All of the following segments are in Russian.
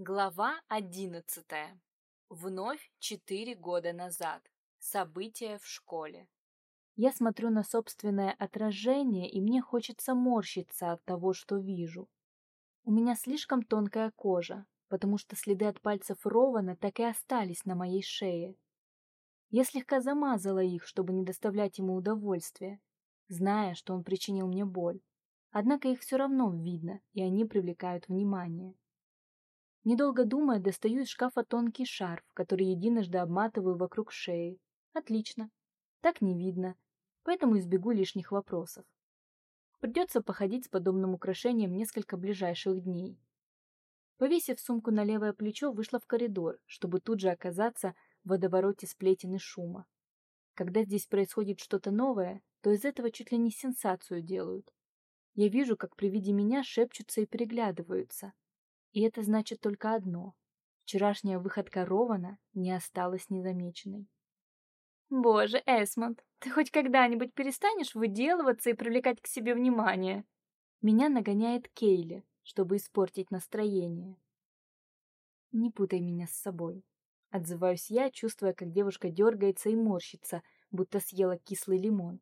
Глава одиннадцатая. Вновь четыре года назад. События в школе. Я смотрю на собственное отражение, и мне хочется морщиться от того, что вижу. У меня слишком тонкая кожа, потому что следы от пальцев Рована так и остались на моей шее. Я слегка замазала их, чтобы не доставлять ему удовольствия, зная, что он причинил мне боль. Однако их все равно видно, и они привлекают внимание. Недолго думая, достаю из шкафа тонкий шарф, который единожды обматываю вокруг шеи. Отлично. Так не видно, поэтому избегу лишних вопросов. Придется походить с подобным украшением несколько ближайших дней. Повесив сумку на левое плечо, вышла в коридор, чтобы тут же оказаться в водовороте сплетен и шума. Когда здесь происходит что-то новое, то из этого чуть ли не сенсацию делают. Я вижу, как при виде меня шепчутся и переглядываются. И это значит только одно. Вчерашняя выходка Рована не осталась незамеченной. «Боже, Эсмонд, ты хоть когда-нибудь перестанешь выделываться и привлекать к себе внимание?» Меня нагоняет Кейли, чтобы испортить настроение. «Не путай меня с собой», — отзываюсь я, чувствуя, как девушка дергается и морщится, будто съела кислый лимон.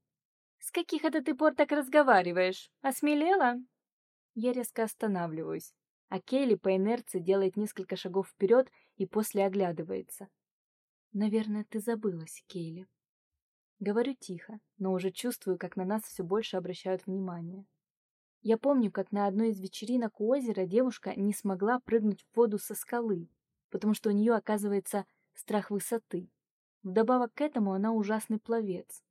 «С каких это ты пор так разговариваешь? Осмелела?» Я резко останавливаюсь, а Кейли по инерции делает несколько шагов вперед и после оглядывается. «Наверное, ты забылась, Кейли». Говорю тихо, но уже чувствую, как на нас все больше обращают внимание. Я помню, как на одной из вечеринок у озера девушка не смогла прыгнуть в воду со скалы, потому что у нее, оказывается, страх высоты. Вдобавок к этому она ужасный пловец.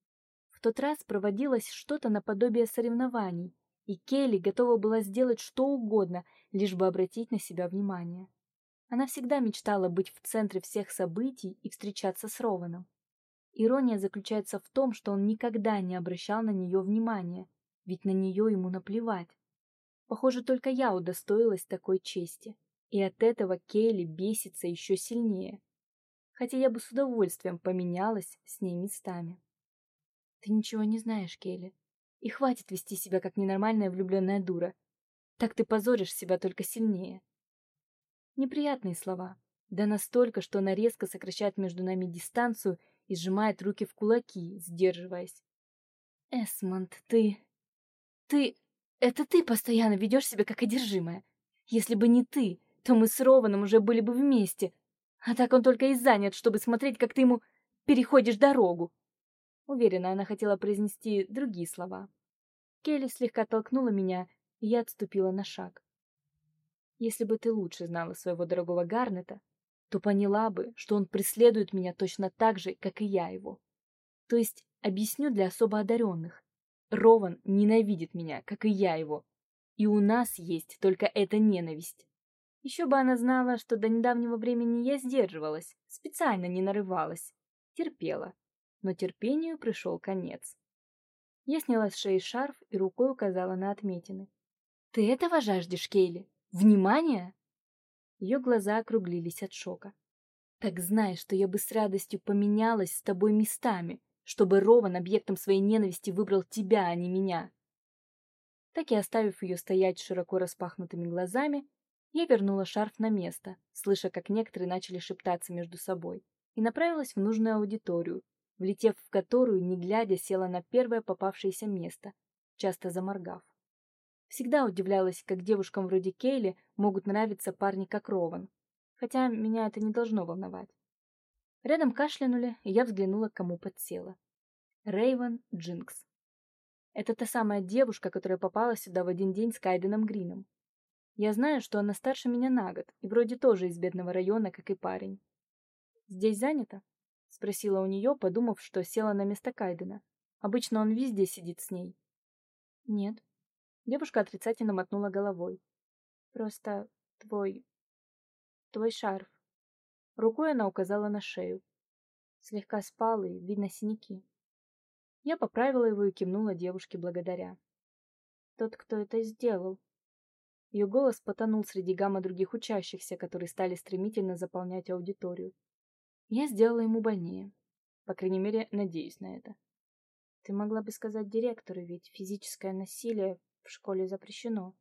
В тот раз проводилось что-то наподобие соревнований, и Келли готова была сделать что угодно, лишь бы обратить на себя внимание. Она всегда мечтала быть в центре всех событий и встречаться с Рованом. Ирония заключается в том, что он никогда не обращал на нее внимания, ведь на нее ему наплевать. Похоже, только я удостоилась такой чести, и от этого Кейли бесится еще сильнее. Хотя я бы с удовольствием поменялась с ней местами. Ты ничего не знаешь, Кейли, и хватит вести себя как ненормальная влюбленная дура. Так ты позоришь себя только сильнее. Неприятные слова. Да настолько, что она резко сокращает между нами дистанцию и сжимает руки в кулаки, сдерживаясь. Эсмонд, ты... Ты... Это ты постоянно ведешь себя как одержимая. Если бы не ты, то мы с Рованом уже были бы вместе. А так он только и занят, чтобы смотреть, как ты ему переходишь дорогу. Уверена, она хотела произнести другие слова. Келли слегка толкнула меня, и я отступила на шаг. Если бы ты лучше знала своего дорогого Гарнета, то поняла бы, что он преследует меня точно так же, как и я его. То есть, объясню для особо одаренных. Рован ненавидит меня, как и я его. И у нас есть только эта ненависть. Еще бы она знала, что до недавнего времени я сдерживалась, специально не нарывалась, терпела но терпению пришел конец. Я сняла с шеи шарф и рукой указала на отметины. «Ты этого жаждешь, Кейли? Внимание?» Ее глаза округлились от шока. «Так знай, что я бы с радостью поменялась с тобой местами, чтобы Рован объектом своей ненависти выбрал тебя, а не меня». Так и оставив ее стоять широко распахнутыми глазами, я вернула шарф на место, слыша, как некоторые начали шептаться между собой, и направилась в нужную аудиторию, влетев в которую, не глядя, села на первое попавшееся место, часто заморгав. Всегда удивлялась, как девушкам вроде Кейли могут нравиться парни как Рован, хотя меня это не должно волновать. Рядом кашлянули, и я взглянула, кому подсела. Рейвен Джинкс. Это та самая девушка, которая попала сюда в один день с Кайденом Грином. Я знаю, что она старше меня на год, и вроде тоже из бедного района, как и парень. Здесь занято? Спросила у нее, подумав, что села на место Кайдена. Обычно он везде сидит с ней. Нет. Девушка отрицательно мотнула головой. Просто твой... твой шарф. Рукой она указала на шею. Слегка спал и видно синяки. Я поправила его и кивнула девушке благодаря. Тот, кто это сделал. Ее голос потонул среди гамма других учащихся, которые стали стремительно заполнять аудиторию. Я сделала ему больнее. По крайней мере, надеюсь на это. Ты могла бы сказать директору, ведь физическое насилие в школе запрещено.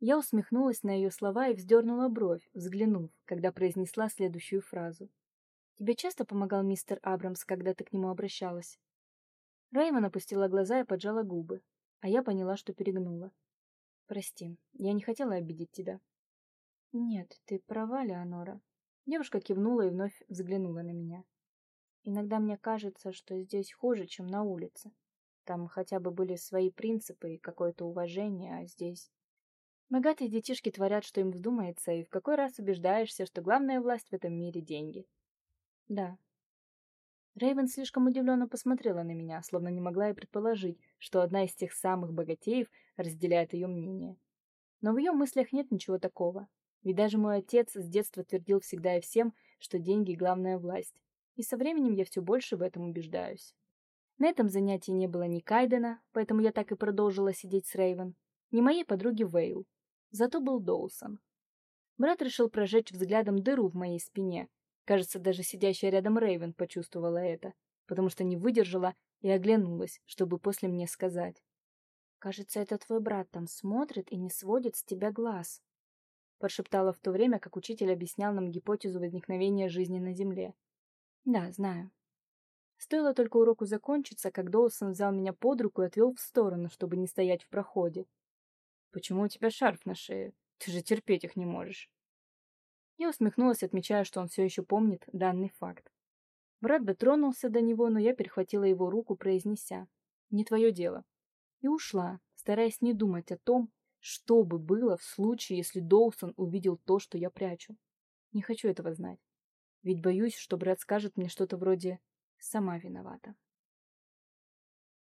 Я усмехнулась на ее слова и вздернула бровь, взглянув, когда произнесла следующую фразу. «Тебе часто помогал мистер Абрамс, когда ты к нему обращалась?» Реймон опустила глаза и поджала губы, а я поняла, что перегнула. «Прости, я не хотела обидеть тебя». «Нет, ты права, Леонора». Девушка кивнула и вновь взглянула на меня. «Иногда мне кажется, что здесь хуже, чем на улице. Там хотя бы были свои принципы и какое-то уважение, а здесь...» Богатые детишки творят, что им вздумается, и в какой раз убеждаешься, что главная власть в этом мире — деньги. Да. Рейвен слишком удивленно посмотрела на меня, словно не могла и предположить, что одна из тех самых богатеев разделяет ее мнение. Но в ее мыслях нет ничего такого. Ведь даже мой отец с детства твердил всегда и всем, что деньги — главная власть. И со временем я все больше в этом убеждаюсь. На этом занятии не было ни Кайдена, поэтому я так и продолжила сидеть с Рейвен, ни моей подруги Вейл, Зато был Доусон. Брат решил прожечь взглядом дыру в моей спине. Кажется, даже сидящая рядом Рейвен почувствовала это, потому что не выдержала и оглянулась, чтобы после мне сказать. «Кажется, это твой брат там смотрит и не сводит с тебя глаз», прошептала в то время, как учитель объяснял нам гипотезу возникновения жизни на Земле. «Да, знаю». Стоило только уроку закончиться, как Доусон взял меня под руку и отвел в сторону, чтобы не стоять в проходе. Почему у тебя шарф на шее? Ты же терпеть их не можешь. Я усмехнулась, отмечая, что он все еще помнит данный факт. Брат дотронулся до него, но я перехватила его руку, произнеся «Не твое дело». И ушла, стараясь не думать о том, что бы было в случае, если Доусон увидел то, что я прячу. Не хочу этого знать. Ведь боюсь, что брат скажет мне что-то вроде «сама виновата».